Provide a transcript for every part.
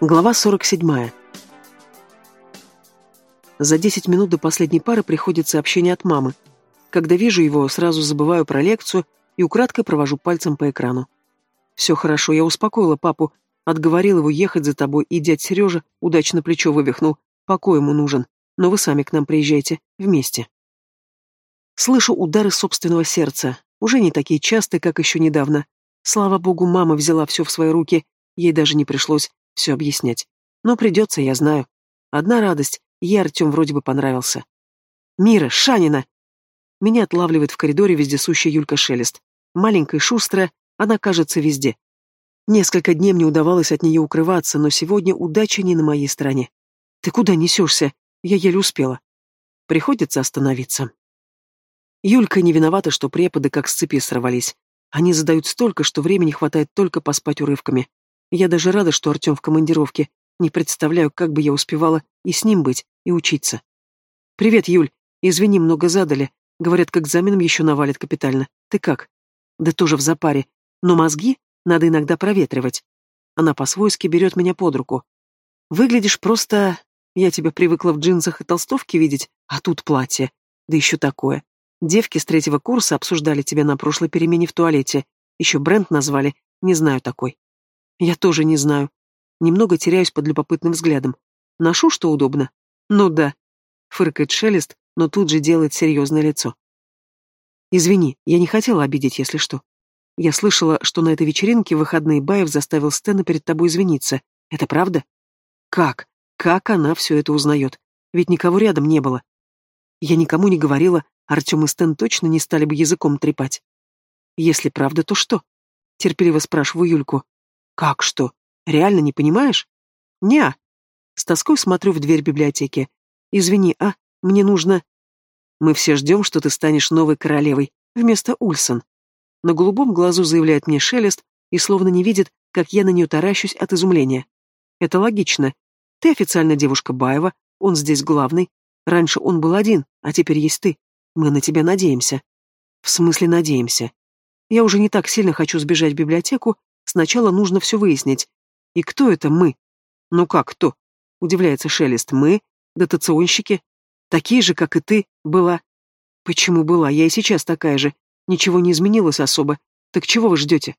Глава 47. За 10 минут до последней пары приходит сообщение от мамы. Когда вижу его, сразу забываю про лекцию и украдкой провожу пальцем по экрану. Все хорошо, я успокоила папу, отговорил его ехать за тобой, и дядь Сережа удачно плечо вывихнул. Покой ему нужен, но вы сами к нам приезжайте, вместе. Слышу удары собственного сердца, уже не такие частые, как еще недавно. Слава богу, мама взяла все в свои руки, ей даже не пришлось все объяснять. Но придется, я знаю. Одна радость, ей Артем вроде бы понравился. «Мира, Шанина!» Меня отлавливает в коридоре вездесущая Юлька Шелест. Маленькая, шустрая, она кажется везде. Несколько дней мне удавалось от нее укрываться, но сегодня удача не на моей стороне. «Ты куда несешься?» Я еле успела. Приходится остановиться. Юлька не виновата, что преподы как с цепи сорвались. Они задают столько, что времени хватает только поспать урывками. Я даже рада, что Артем в командировке. Не представляю, как бы я успевала и с ним быть, и учиться. «Привет, Юль. Извини, много задали. Говорят, к экзаменам еще навалит капитально. Ты как?» «Да тоже в запаре. Но мозги надо иногда проветривать». Она по-свойски берет меня под руку. «Выглядишь просто... Я тебя привыкла в джинсах и толстовке видеть, а тут платье. Да еще такое. Девки с третьего курса обсуждали тебя на прошлой перемене в туалете. Еще бренд назвали. Не знаю такой. Я тоже не знаю. Немного теряюсь под любопытным взглядом. Ношу, что удобно. Ну да. Фыркает шелест, но тут же делает серьезное лицо. Извини, я не хотела обидеть, если что. Я слышала, что на этой вечеринке выходные Баев заставил Стэна перед тобой извиниться. Это правда? Как? Как она все это узнает? Ведь никого рядом не было. Я никому не говорила, Артем и Стэн точно не стали бы языком трепать. Если правда, то что? Терпеливо спрашиваю Юльку. Как что? Реально не понимаешь? Неа. С тоской смотрю в дверь библиотеки. Извини, а, мне нужно... Мы все ждем, что ты станешь новой королевой, вместо Ульсон. На голубом глазу заявляет мне Шелест и словно не видит, как я на нее таращусь от изумления. Это логично. Ты официально девушка Баева, он здесь главный. Раньше он был один, а теперь есть ты. Мы на тебя надеемся. В смысле надеемся? Я уже не так сильно хочу сбежать в библиотеку, Сначала нужно все выяснить. И кто это мы? Ну как кто? Удивляется Шелест. Мы? Дотационщики? Такие же, как и ты, была. Почему была? Я и сейчас такая же. Ничего не изменилось особо. Так чего вы ждете?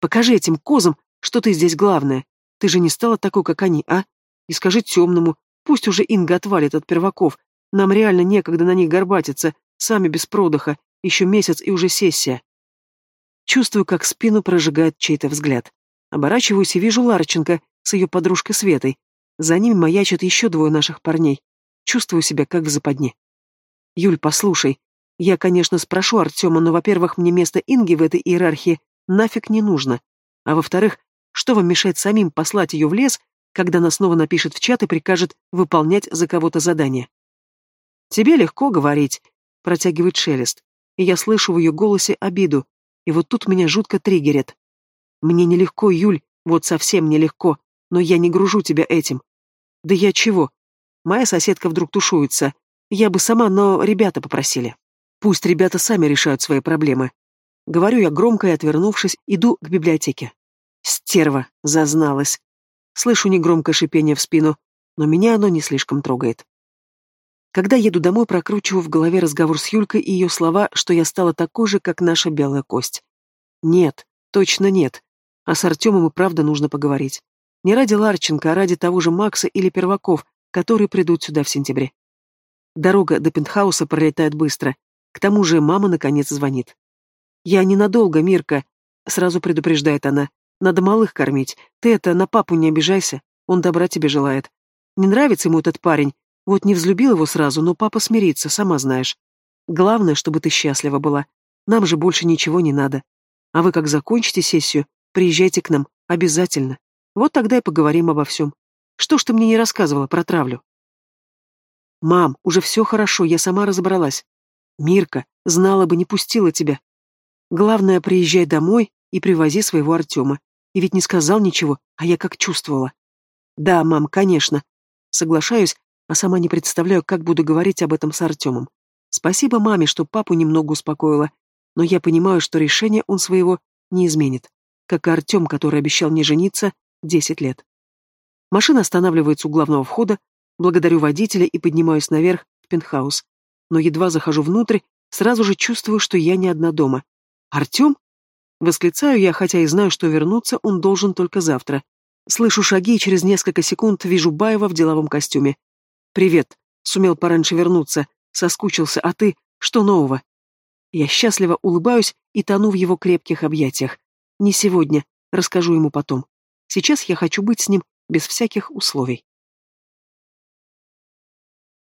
Покажи этим козам, что ты здесь главная. Ты же не стала такой, как они, а? И скажи темному, пусть уже Инга отвалит от перваков. Нам реально некогда на них горбатиться, сами без продыха. Еще месяц и уже сессия. Чувствую, как спину прожигает чей-то взгляд. Оборачиваюсь и вижу Ларченко с ее подружкой Светой. За ними маячат еще двое наших парней. Чувствую себя как в западне. Юль, послушай. Я, конечно, спрошу Артема, но, во-первых, мне место Инги в этой иерархии нафиг не нужно. А во-вторых, что вам мешает самим послать ее в лес, когда она снова напишет в чат и прикажет выполнять за кого-то задание? Тебе легко говорить, протягивает шелест, и я слышу в ее голосе обиду, и вот тут меня жутко триггерит. Мне нелегко, Юль, вот совсем нелегко, но я не гружу тебя этим. Да я чего? Моя соседка вдруг тушуется. Я бы сама, но ребята попросили. Пусть ребята сами решают свои проблемы. Говорю я громко и, отвернувшись, иду к библиотеке. Стерва, зазналась. Слышу негромкое шипение в спину, но меня оно не слишком трогает. Когда еду домой, прокручиваю в голове разговор с Юлькой и ее слова, что я стала такой же, как наша белая кость. Нет, точно нет. А с Артемом и правда нужно поговорить. Не ради Ларченко, а ради того же Макса или Перваков, которые придут сюда в сентябре. Дорога до пентхауса пролетает быстро. К тому же мама наконец звонит. «Я ненадолго, Мирка», — сразу предупреждает она. «Надо малых кормить. Ты это, на папу не обижайся. Он добра тебе желает. Не нравится ему этот парень, вот не взлюбил его сразу, но папа смирится, сама знаешь. Главное, чтобы ты счастлива была. Нам же больше ничего не надо. А вы как закончите сессию, приезжайте к нам, обязательно. Вот тогда и поговорим обо всем. Что ж ты мне не рассказывала про травлю? Мам, уже все хорошо, я сама разобралась. Мирка, знала бы, не пустила тебя. Главное, приезжай домой и привози своего Артема. И ведь не сказал ничего, а я как чувствовала. Да, мам, конечно. Соглашаюсь, а сама не представляю, как буду говорить об этом с Артемом. Спасибо маме, что папу немного успокоила, но я понимаю, что решение он своего не изменит, как и Артем, который обещал не жениться десять лет. Машина останавливается у главного входа, благодарю водителя и поднимаюсь наверх в пентхаус. Но едва захожу внутрь, сразу же чувствую, что я не одна дома. «Артем?» Восклицаю я, хотя и знаю, что вернуться он должен только завтра. Слышу шаги и через несколько секунд вижу Баева в деловом костюме. «Привет. Сумел пораньше вернуться. Соскучился. А ты? Что нового?» Я счастливо улыбаюсь и тону в его крепких объятиях. Не сегодня. Расскажу ему потом. Сейчас я хочу быть с ним без всяких условий.